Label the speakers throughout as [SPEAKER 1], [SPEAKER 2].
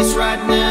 [SPEAKER 1] face right now.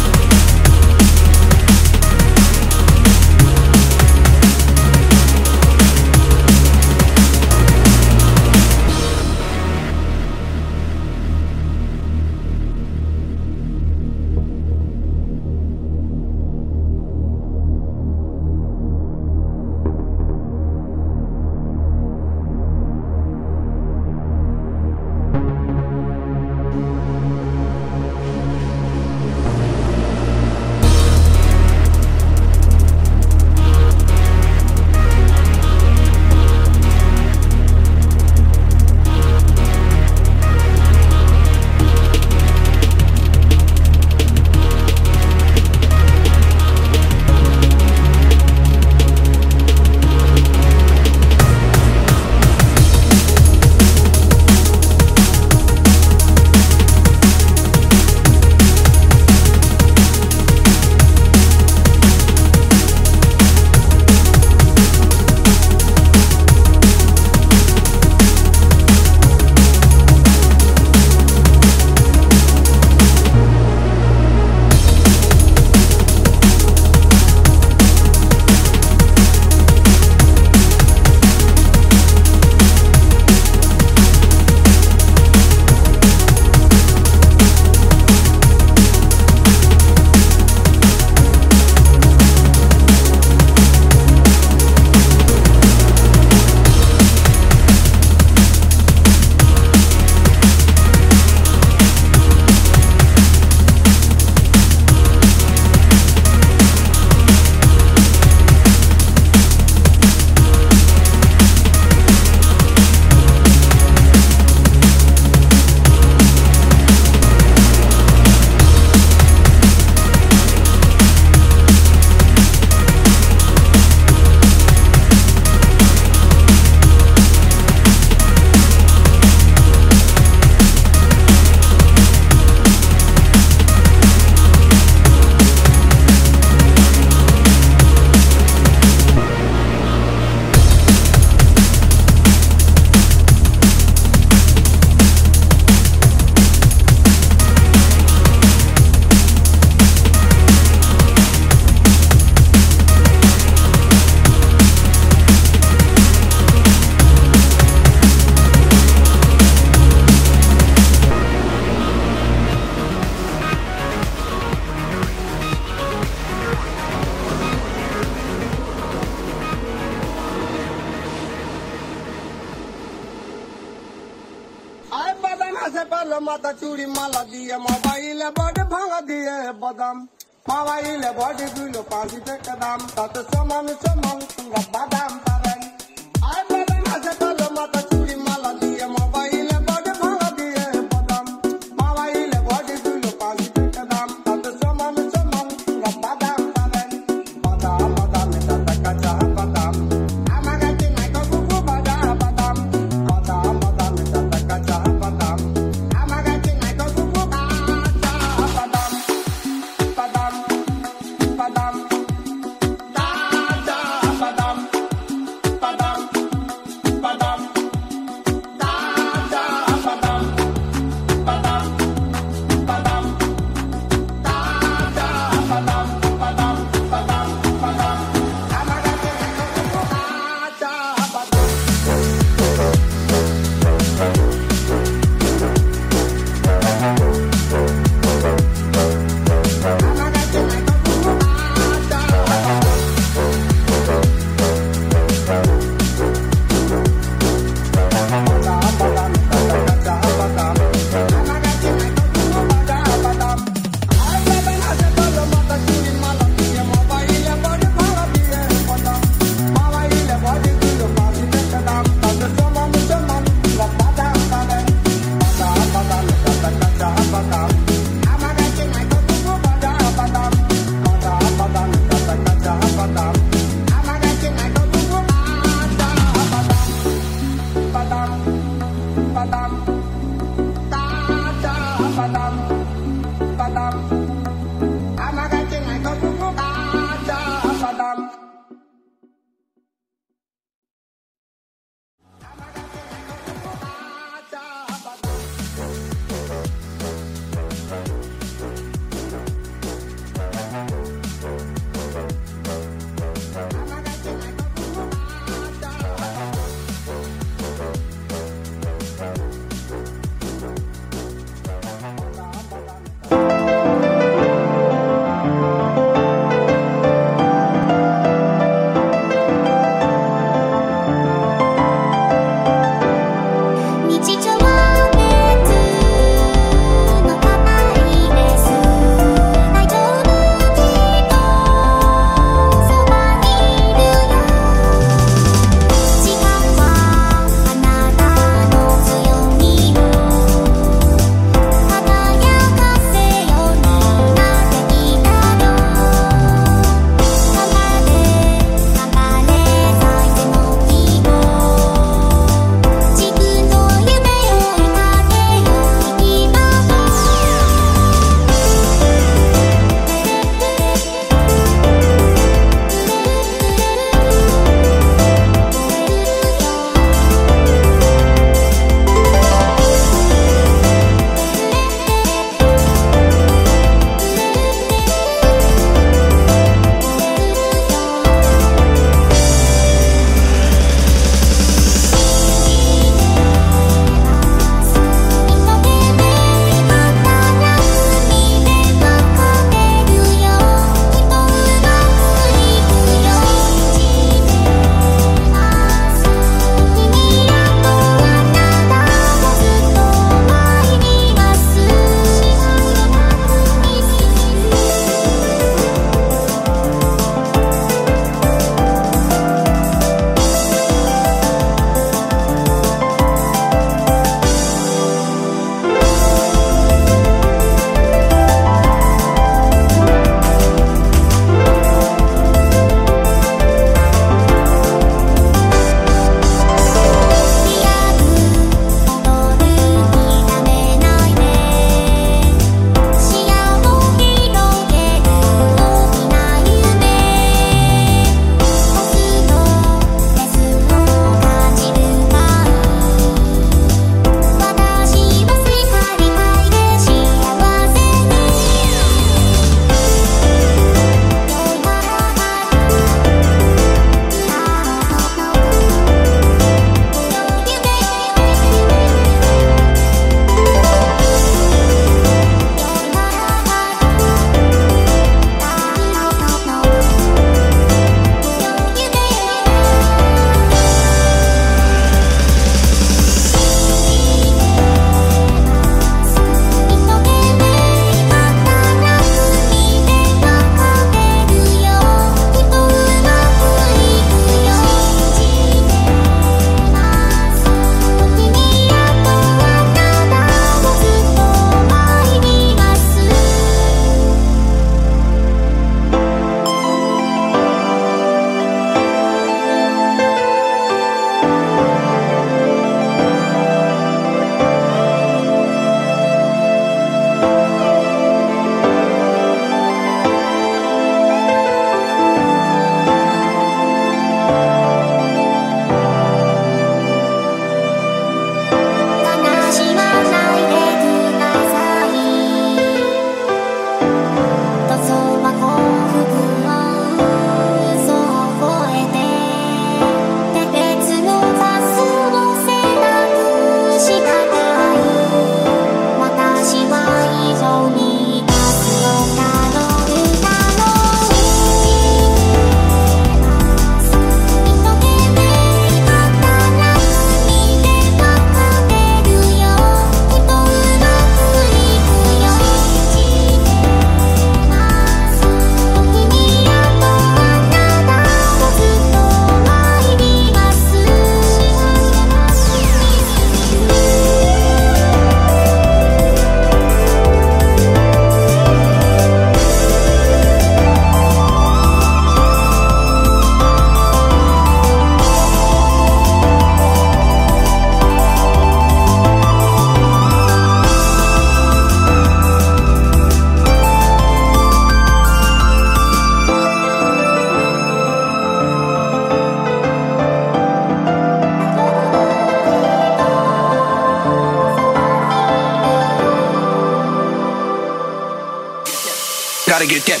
[SPEAKER 1] Gotta get that.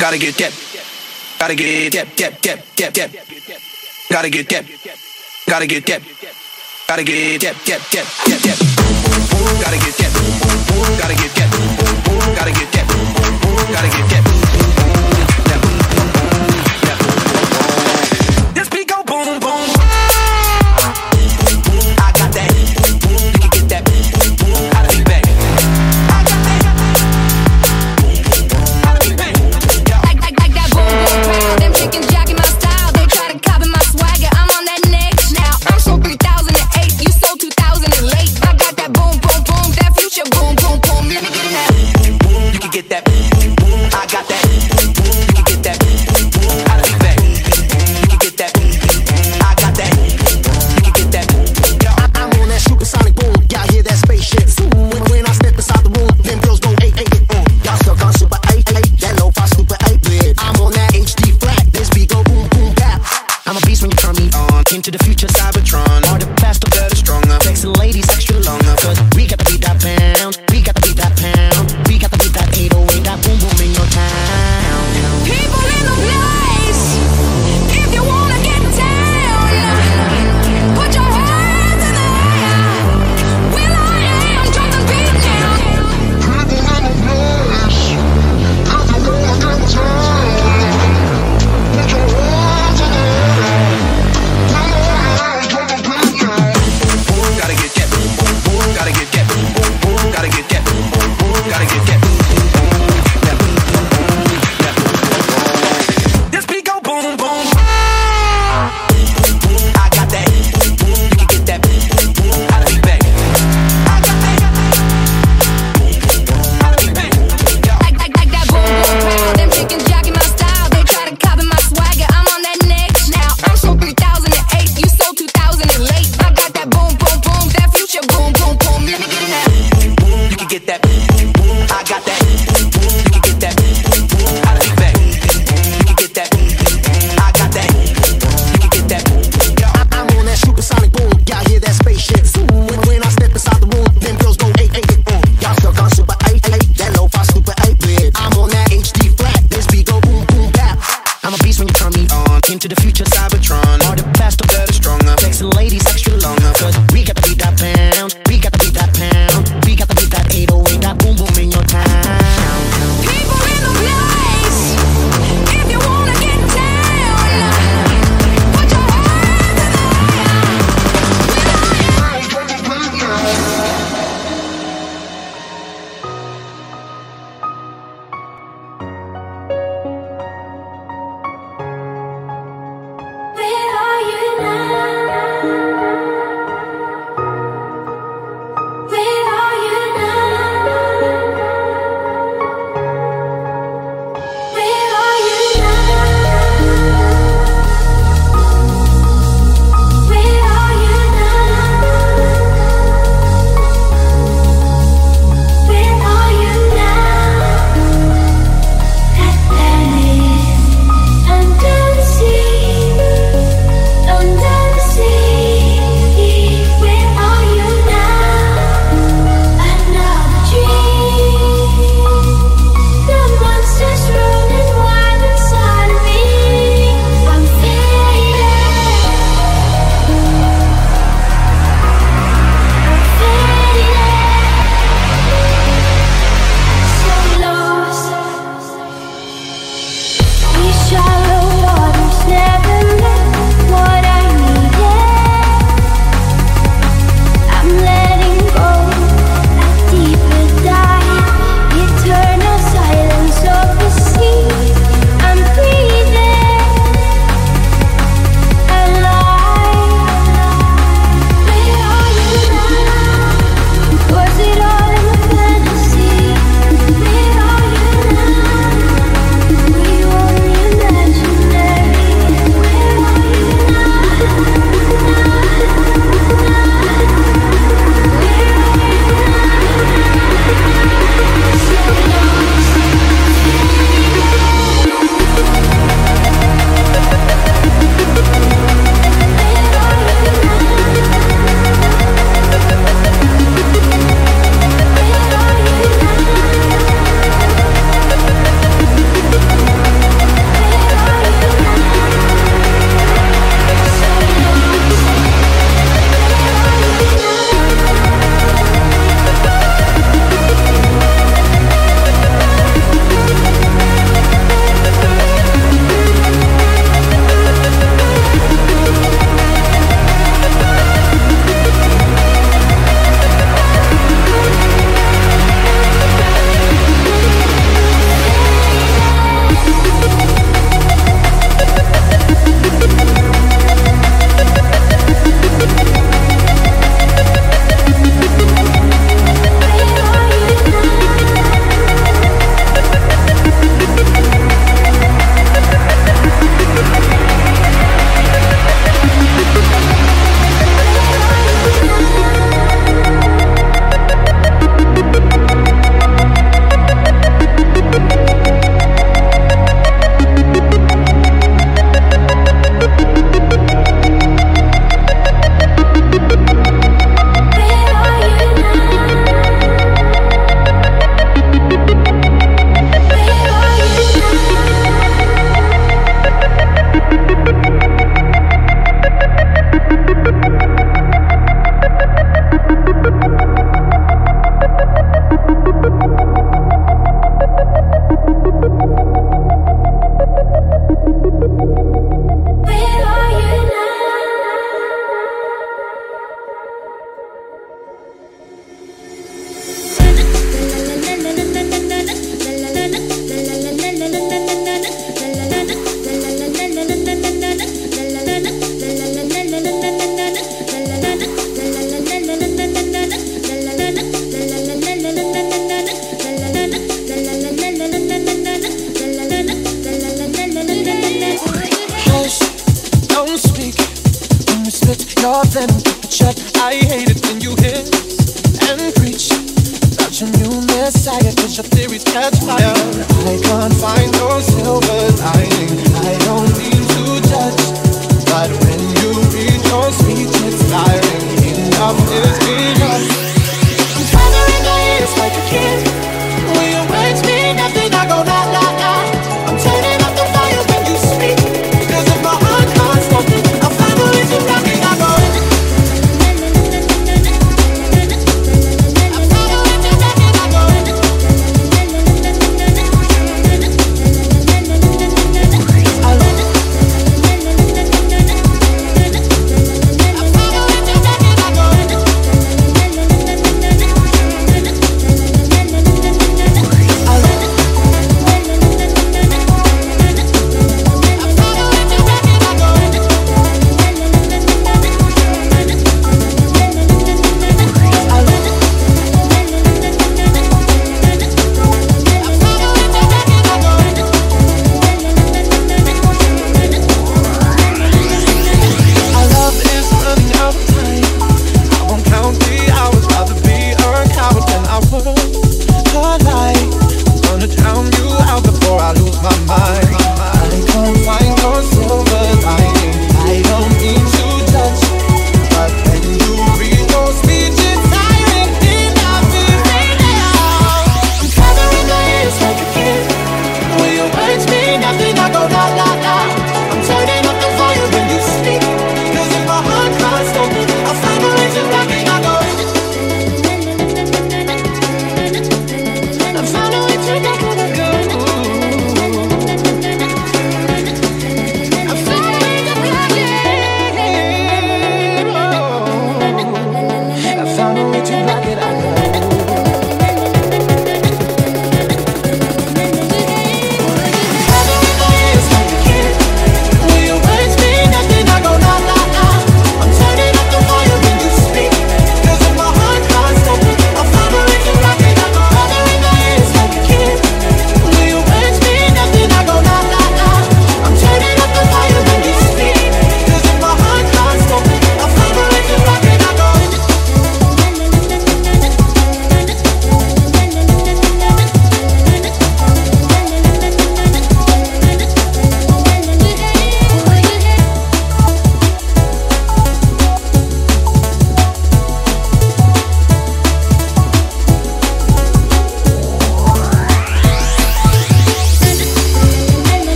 [SPEAKER 1] Gotta get that. Gotta get that. That. That.
[SPEAKER 2] That. That. Gotta get that. Gotta get that. Gotta get that. That. That. That. That. Gotta get that. Gotta get that. Gotta get that. Gotta get that.